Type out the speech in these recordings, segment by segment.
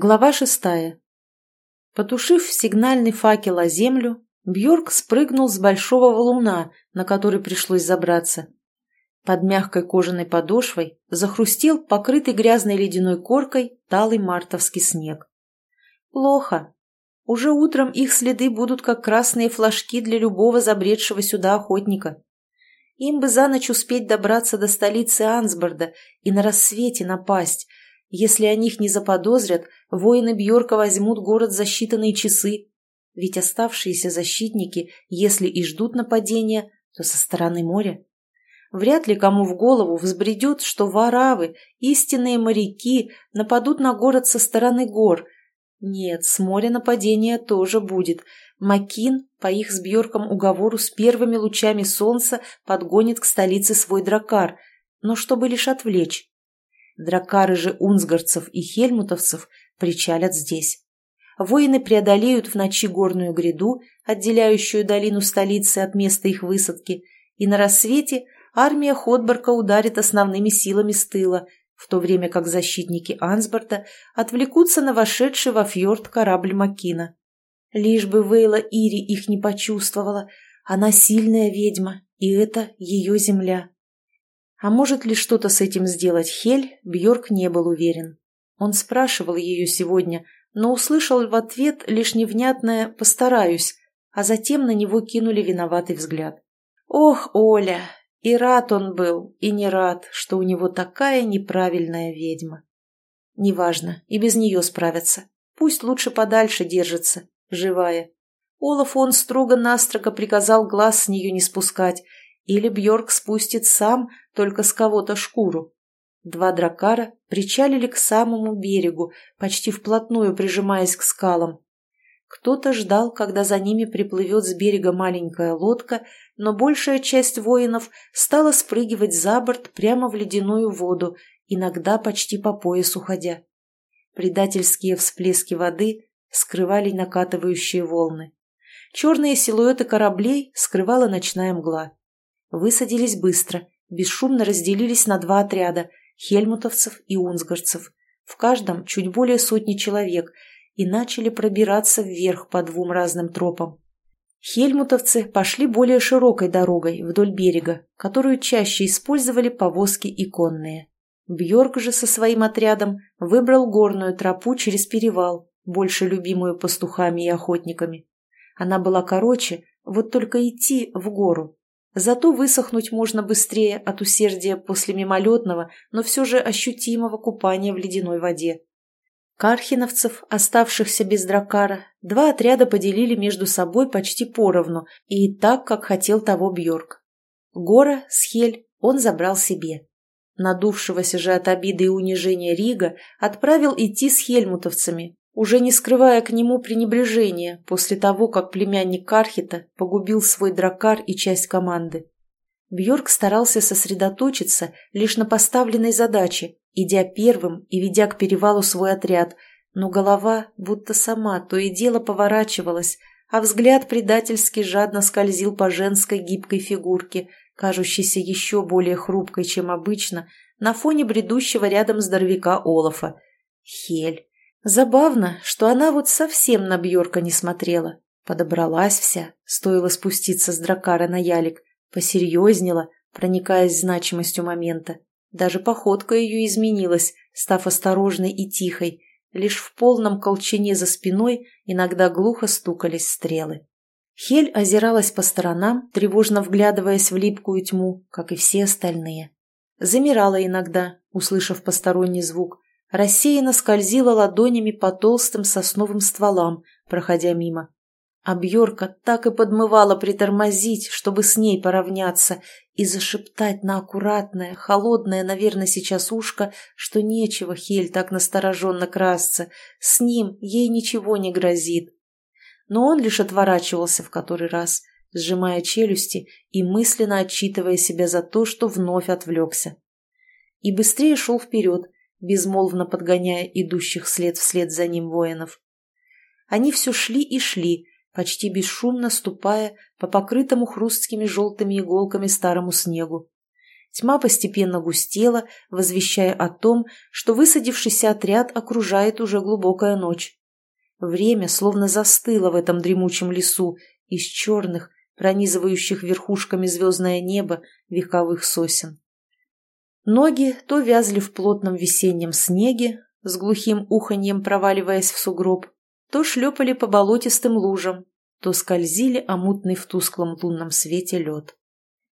Глава шестая. Потушив сигнальный факел о землю, Бьорк спрыгнул с большого валуна, на который пришлось забраться. Под мягкой кожаной подошвой захрустел покрытый грязной ледяной коркой талый мартовский снег. Плохо. Уже утром их следы будут как красные флажки для любого забредшего сюда охотника. Им бы за ночь успеть добраться до столицы Ансборда и на рассвете напасть, если о них не заподозрят, воины Бьорка возьмут город за считанные часы. Ведь оставшиеся защитники, если и ждут нападения, то со стороны моря. Вряд ли кому в голову взбредет, что варавы, истинные моряки, нападут на город со стороны гор. Нет, с моря нападение тоже будет. Макин, по их с Бьорком уговору, с первыми лучами солнца подгонит к столице свой дракар, но чтобы лишь отвлечь. Дракары же унсгарцев и хельмутовцев причалят здесь. Воины преодолеют в ночи горную гряду, отделяющую долину столицы от места их высадки, и на рассвете армия Ходборка ударит основными силами с тыла, в то время как защитники Ансборта отвлекутся на вошедший во фьорд корабль Макина. Лишь бы Вейла Ири их не почувствовала, она сильная ведьма, и это ее земля. А может ли что-то с этим сделать Хель, Бьорк не был уверен. Он спрашивал ее сегодня, но услышал в ответ лишь невнятное «постараюсь», а затем на него кинули виноватый взгляд. Ох, Оля, и рад он был, и не рад, что у него такая неправильная ведьма. Неважно, и без нее справятся. Пусть лучше подальше держится, живая. Олаф он строго-настрого приказал глаз с нее не спускать, или Бьорк спустит сам только с кого-то шкуру. Два дракара причалили к самому берегу, почти вплотную прижимаясь к скалам. Кто-то ждал, когда за ними приплывет с берега маленькая лодка, но большая часть воинов стала спрыгивать за борт прямо в ледяную воду, иногда почти по пояс уходя. Предательские всплески воды скрывали накатывающие волны. Черные силуэты кораблей скрывала ночная мгла. Высадились быстро, бесшумно разделились на два отряда – хельмутовцев и унсгарцев. В каждом чуть более сотни человек и начали пробираться вверх по двум разным тропам. Хельмутовцы пошли более широкой дорогой вдоль берега, которую чаще использовали повозки и конные. Бьорк же со своим отрядом выбрал горную тропу через перевал, больше любимую пастухами и охотниками. Она была короче, вот только идти в гору. Зато высохнуть можно быстрее от усердия после мимолетного, но все же ощутимого купания в ледяной воде. Кархиновцев, оставшихся без дракара, два отряда поделили между собой почти поровну и так, как хотел того Бьорк. Гора с Хель он забрал себе. Надувшегося же от обиды и унижения Рига отправил идти с хельмутовцами, уже не скрывая к нему пренебрежения после того, как племянник Кархита погубил свой дракар и часть команды. Бьорк старался сосредоточиться лишь на поставленной задаче, идя первым и ведя к перевалу свой отряд, но голова будто сама то и дело поворачивалась, а взгляд предательски жадно скользил по женской гибкой фигурке, кажущейся еще более хрупкой, чем обычно, на фоне бредущего рядом здоровяка Олафа. Хель. Забавно, что она вот совсем на Бьорка не смотрела. Подобралась вся, стоило спуститься с дракара на ялик, посерьезнела, проникаясь значимостью момента. Даже походка ее изменилась, став осторожной и тихой. Лишь в полном колчине за спиной иногда глухо стукались стрелы. Хель озиралась по сторонам, тревожно вглядываясь в липкую тьму, как и все остальные. Замирала иногда, услышав посторонний звук, рассеянно скользила ладонями по толстым сосновым стволам, проходя мимо. А Бьорка так и подмывала притормозить, чтобы с ней поравняться, и зашептать на аккуратное, холодное, наверное, сейчас ушко, что нечего Хель так настороженно красться, с ним ей ничего не грозит. Но он лишь отворачивался в который раз, сжимая челюсти и мысленно отчитывая себя за то, что вновь отвлекся. И быстрее шел вперед, безмолвно подгоняя идущих след вслед за ним воинов. Они все шли и шли, почти бесшумно ступая по покрытому хрусткими желтыми иголками старому снегу. Тьма постепенно густела, возвещая о том, что высадившийся отряд окружает уже глубокая ночь. Время словно застыло в этом дремучем лесу из черных, пронизывающих верхушками звездное небо вековых сосен. Ноги то вязли в плотном весеннем снеге, с глухим уханьем проваливаясь в сугроб, то шлепали по болотистым лужам, то скользили омутный в тусклом лунном свете лед.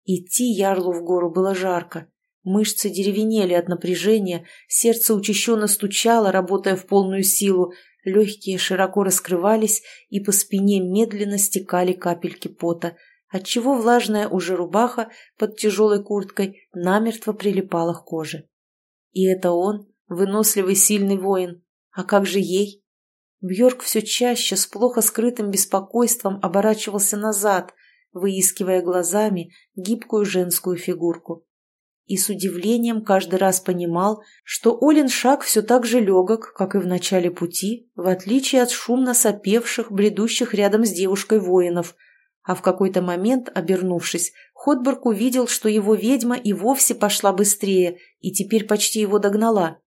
Идти ярлу в гору было жарко. Мышцы деревенели от напряжения, сердце учащенно стучало, работая в полную силу, легкие широко раскрывались, и по спине медленно стекали капельки пота, отчего влажная уже рубаха под тяжелой курткой намертво прилипала к коже. И это он, выносливый сильный воин. А как же ей? Бьорк все чаще с плохо скрытым беспокойством оборачивался назад, выискивая глазами гибкую женскую фигурку. И с удивлением каждый раз понимал, что Олин шаг все так же легок, как и в начале пути, в отличие от шумно сопевших, бредущих рядом с девушкой воинов. А в какой-то момент, обернувшись, Ходборг увидел, что его ведьма и вовсе пошла быстрее и теперь почти его догнала.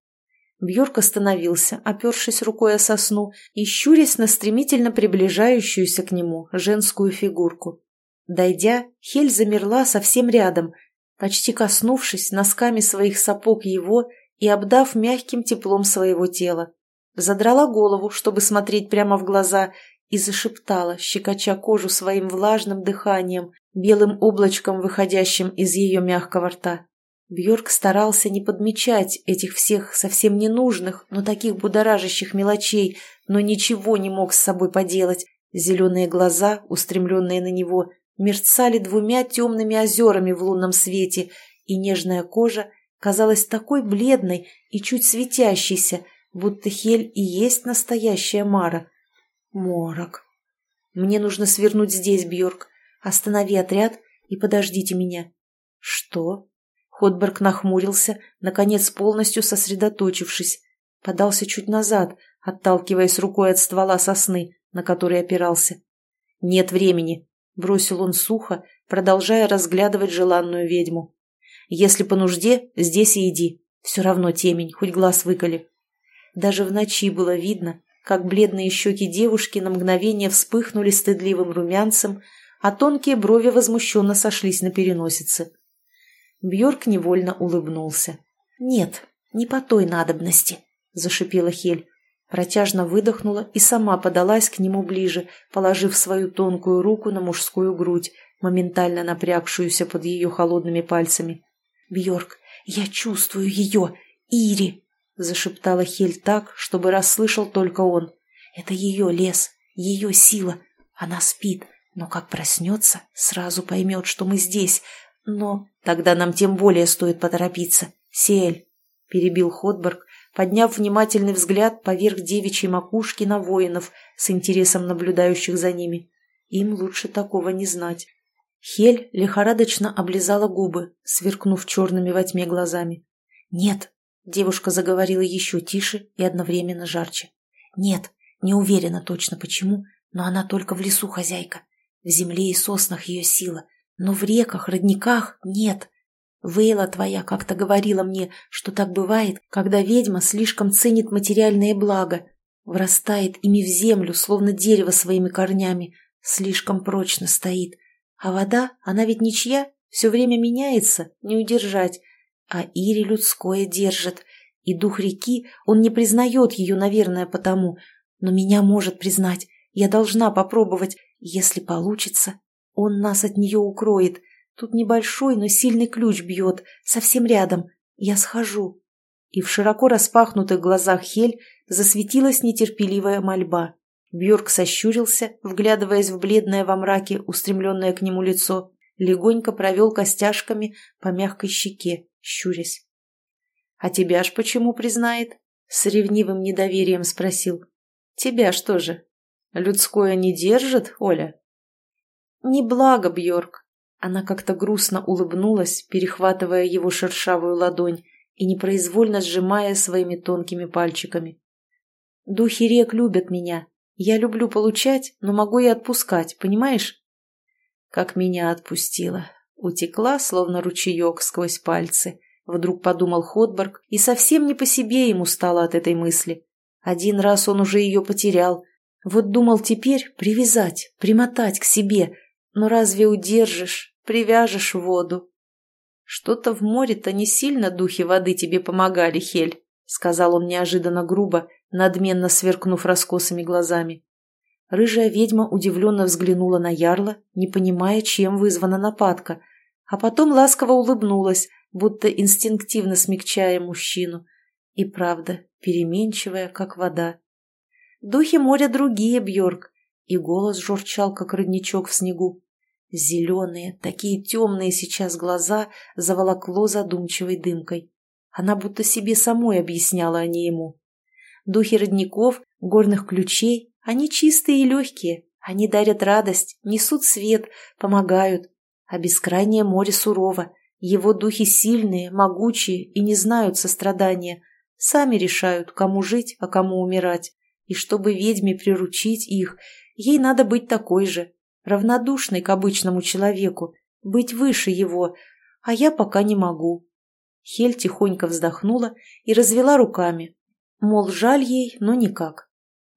Бьорк остановился, опершись рукой о сосну и щурясь на стремительно приближающуюся к нему женскую фигурку. Дойдя, Хель замерла совсем рядом, почти коснувшись носками своих сапог его и обдав мягким теплом своего тела. Задрала голову, чтобы смотреть прямо в глаза, и зашептала, щекоча кожу своим влажным дыханием, белым облачком, выходящим из ее мягкого рта. Бьорк старался не подмечать этих всех совсем ненужных, но таких будоражащих мелочей, но ничего не мог с собой поделать. Зеленые глаза, устремленные на него, мерцали двумя темными озерами в лунном свете, и нежная кожа казалась такой бледной и чуть светящейся, будто Хель и есть настоящая Мара. Морок. Мне нужно свернуть здесь, Бьорк. Останови отряд и подождите меня. Что? Ходберг нахмурился, наконец полностью сосредоточившись. Подался чуть назад, отталкиваясь рукой от ствола сосны, на который опирался. «Нет времени», Бросил он сухо, продолжая разглядывать желанную ведьму. «Если по нужде, здесь и иди. Все равно темень, хоть глаз выколи». Даже в ночи было видно, как бледные щеки девушки на мгновение вспыхнули стыдливым румянцем, а тонкие брови возмущенно сошлись на переносице. Бьорк невольно улыбнулся. «Нет, не по той надобности», — зашипела Хель. Протяжно выдохнула и сама подалась к нему ближе, положив свою тонкую руку на мужскую грудь, моментально напрягшуюся под ее холодными пальцами. «Бьорк, я чувствую ее! Ири!» — зашептала Хель так, чтобы расслышал только он. «Это ее лес, ее сила. Она спит, но как проснется, сразу поймет, что мы здесь. Но тогда нам тем более стоит поторопиться. Сель!» — перебил Ходберг, подняв внимательный взгляд поверх девичьей макушки на воинов, с интересом наблюдающих за ними. Им лучше такого не знать. Хель лихорадочно облизала губы, сверкнув черными во тьме глазами. «Нет», — девушка заговорила еще тише и одновременно жарче. «Нет, не уверена точно почему, но она только в лесу хозяйка. В земле и соснах ее сила, но в реках, родниках нет. Вейла твоя как-то говорила мне, что так бывает, когда ведьма слишком ценит материальные блага, врастает ими в землю, словно дерево своими корнями, слишком прочно стоит. А вода, она ведь ничья, все время меняется, не удержать. А Ири людское держит, и дух реки, он не признает ее, наверное, потому, но меня может признать. Я должна попробовать, если получится. Он нас от нее укроет, Тут небольшой, но сильный ключ бьет, совсем рядом. Я схожу». И в широко распахнутых глазах Хель засветилась нетерпеливая мольба. Бьорк сощурился, вглядываясь в бледное во мраке, устремленное к нему лицо, легонько провел костяшками по мягкой щеке, щурясь. «А тебя ж почему признает?» — с ревнивым недоверием спросил. «Тебя что же? Людское не держит, Оля?» «Не благо, Бьорк», она как-то грустно улыбнулась, перехватывая его шершавую ладонь и непроизвольно сжимая своими тонкими пальчиками. «Духи рек любят меня. Я люблю получать, но могу и отпускать, понимаешь?» «Как меня отпустила. Утекла, словно ручеек, сквозь пальцы. Вдруг подумал Ходборг, и совсем не по себе ему стало от этой мысли. Один раз он уже ее потерял. Вот думал теперь привязать, примотать к себе. Но разве удержишь, привяжешь воду? Что-то в море-то не сильно духи воды тебе помогали, Хель, сказал он неожиданно грубо, надменно сверкнув раскосыми глазами. Рыжая ведьма удивленно взглянула на ярла, не понимая, чем вызвана нападка, а потом ласково улыбнулась, будто инстинктивно смягчая мужчину. И правда, переменчивая, как вода. Духи моря другие, Бьорк, и голос журчал, как родничок в снегу. Зеленые, такие темные сейчас глаза заволокло задумчивой дымкой. Она будто себе самой объясняла, а не ему. Духи родников, горных ключей, они чистые и легкие. Они дарят радость, несут свет, помогают. А бескрайнее море сурово. Его духи сильные, могучие и не знают сострадания. Сами решают, кому жить, а кому умирать. И чтобы ведьме приручить их, ей надо быть такой же, равнодушной к обычному человеку, быть выше его, а я пока не могу. Хель тихонько вздохнула и развела руками, мол, жаль ей, но никак.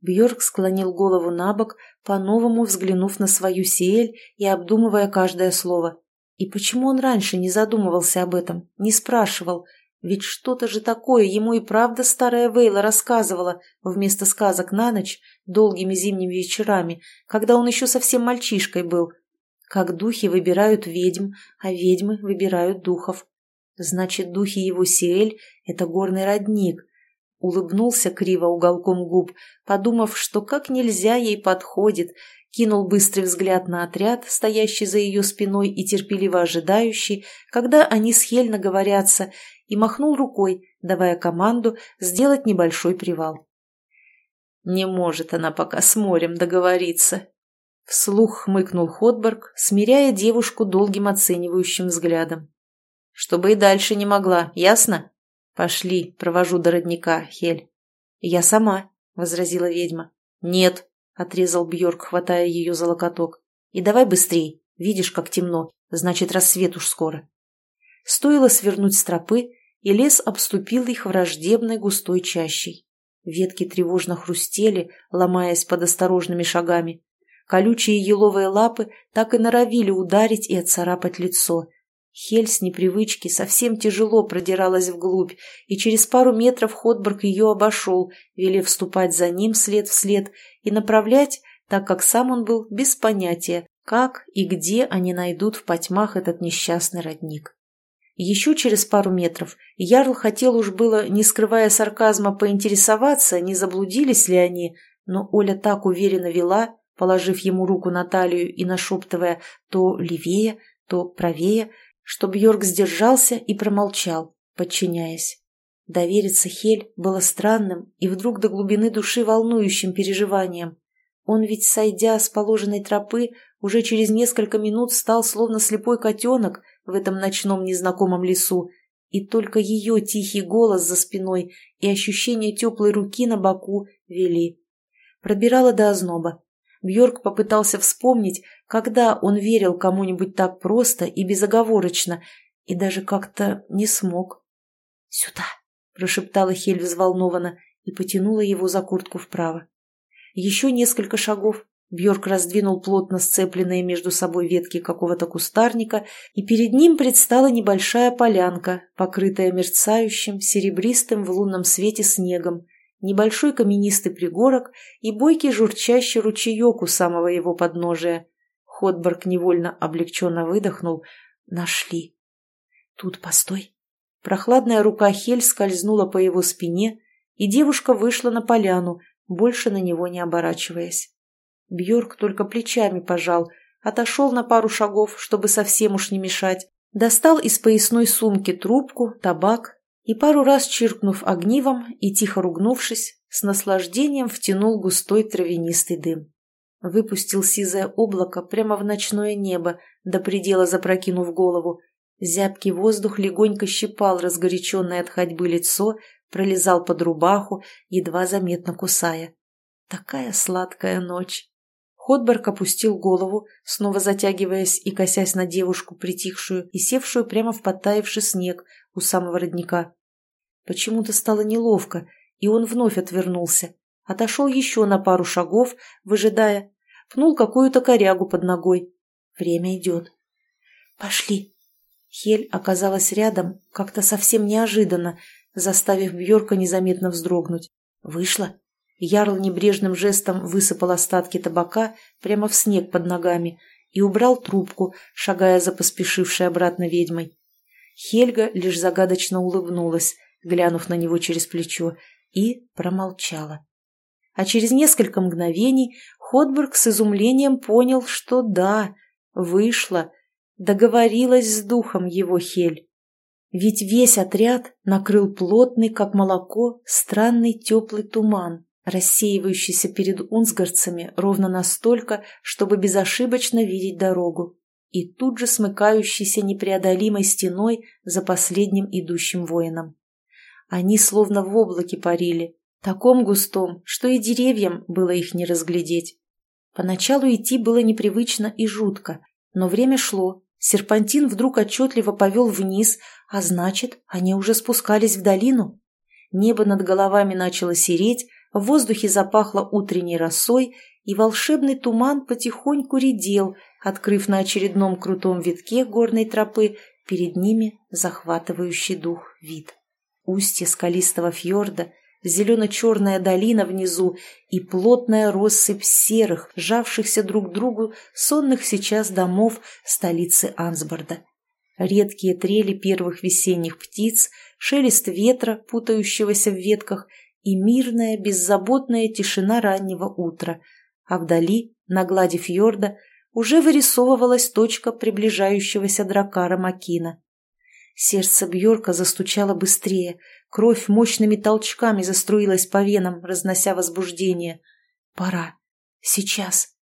Бьорк склонил голову на бок, по-новому взглянув на свою Сиэль и обдумывая каждое слово. И почему он раньше не задумывался об этом, не спрашивал, ведь что-то же такое ему и правда старая Вейла рассказывала вместо сказок на ночь, долгими зимними вечерами, когда он еще совсем мальчишкой был. Как духи выбирают ведьм, а ведьмы выбирают духов. Значит, духи его Сиэль — это горный родник. Улыбнулся криво уголком губ, подумав, что как нельзя ей подходит, кинул быстрый взгляд на отряд, стоящий за ее спиной и терпеливо ожидающий, когда они с Хель наговорятся, и махнул рукой, давая команду сделать небольшой привал. «Не может она пока с морем договориться», — вслух хмыкнул Ходберг, смиряя девушку долгим оценивающим взглядом. «Чтобы и дальше не могла, ясно? Пошли, провожу до родника, Хель». «Я сама», — возразила ведьма. «Нет», — отрезал Бьорк, хватая ее за локоток. «И давай быстрей, видишь, как темно, значит, рассвет уж скоро». Стоило свернуть с тропы, и лес обступил их враждебной густой чащей. Ветки тревожно хрустели, ломаясь под осторожными шагами. Колючие еловые лапы так и норовили ударить и отцарапать лицо. Хель с непривычки совсем тяжело продиралась вглубь, и через пару метров Ходборг ее обошел, велев вступать за ним след в след и направлять, так как сам он был без понятия, как и где они найдут в потьмах этот несчастный родник. Еще через пару метров Ярл хотел уж было, не скрывая сарказма, поинтересоваться, не заблудились ли они, но Оля так уверенно вела, положив ему руку на талию и нашептывая то левее, то правее, что Бьорк сдержался и промолчал, подчиняясь. Довериться Хель было странным и вдруг до глубины души волнующим переживанием. Он ведь, сойдя с положенной тропы, уже через несколько минут стал словно слепой котенок, в этом ночном незнакомом лесу, и только ее тихий голос за спиной и ощущение теплой руки на боку вели. Пробирала до озноба. Бьорк попытался вспомнить, когда он верил кому-нибудь так просто и безоговорочно, и даже как-то не смог. «Сюда!» – прошептала Хель взволнованно и потянула его за куртку вправо. Еще несколько шагов, Бьорк раздвинул плотно сцепленные между собой ветки какого-то кустарника, и перед ним предстала небольшая полянка, покрытая мерцающим, серебристым в лунном свете снегом, небольшой каменистый пригорок и бойкий журчащий ручеек у самого его подножия. Ходборг невольно облегченно выдохнул. Нашли. Тут постой. Прохладная рука Хель скользнула по его спине, и девушка вышла на поляну, больше на него не оборачиваясь. Бьорк только плечами пожал, отошел на пару шагов, чтобы совсем уж не мешать, достал из поясной сумки трубку, табак и пару раз чиркнув огнивом и тихо ругнувшись, с наслаждением втянул густой травянистый дым. Выпустил сизое облако прямо в ночное небо, до предела запрокинув голову. Зябкий воздух легонько щипал разгоряченное от ходьбы лицо, пролезал под рубаху, едва заметно кусая. Такая сладкая ночь. Ходберг опустил голову, снова затягиваясь и косясь на девушку, притихшую и севшую прямо в подтаявший снег у самого родника. Почему-то стало неловко, и он вновь отвернулся. Отошел еще на пару шагов, выжидая. Пнул какую-то корягу под ногой. Время идет. «Пошли!» Хель оказалась рядом, как-то совсем неожиданно, заставив Бьорка незаметно вздрогнуть. Вышла. Ярл небрежным жестом высыпал остатки табака прямо в снег под ногами и убрал трубку, шагая за поспешившей обратно ведьмой. Хельга лишь загадочно улыбнулась, глянув на него через плечо, и промолчала. А через несколько мгновений Ходберг с изумлением понял, что да, вышла, договорилась с духом его Хель. Ведь весь отряд накрыл плотный, как молоко, странный теплый туман, рассеивающийся перед унсгардцами ровно настолько, чтобы безошибочно видеть дорогу, и тут же смыкающийся непреодолимой стеной за последним идущим воином. Они словно в облаке парили, таком густом, что и деревьям было их не разглядеть. Поначалу идти было непривычно и жутко, но время шло, серпантин вдруг отчетливо повел вниз, а значит, они уже спускались в долину. Небо над головами начало сереть, в воздухе запахло утренней росой, и волшебный туман потихоньку редел, открыв на очередном крутом витке горной тропы перед ними захватывающий дух вид. Устье скалистого фьорда, зелено-черная долина внизу и плотная россыпь серых, сжавшихся друг к другу сонных сейчас домов столицы Ансборда редкие трели первых весенних птиц, шелест ветра, путающегося в ветках, и мирная, беззаботная тишина раннего утра, а вдали, на глади фьорда, уже вырисовывалась точка приближающегося дракара Макина. Сердце Бьорка застучало быстрее, кровь мощными толчками заструилась по венам, разнося возбуждение. «Пора. Сейчас».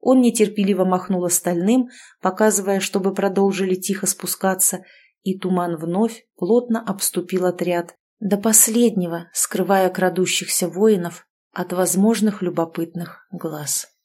Он нетерпеливо махнул остальным, показывая, чтобы продолжили тихо спускаться, и туман вновь плотно обступил отряд, до последнего скрывая крадущихся воинов от возможных любопытных глаз.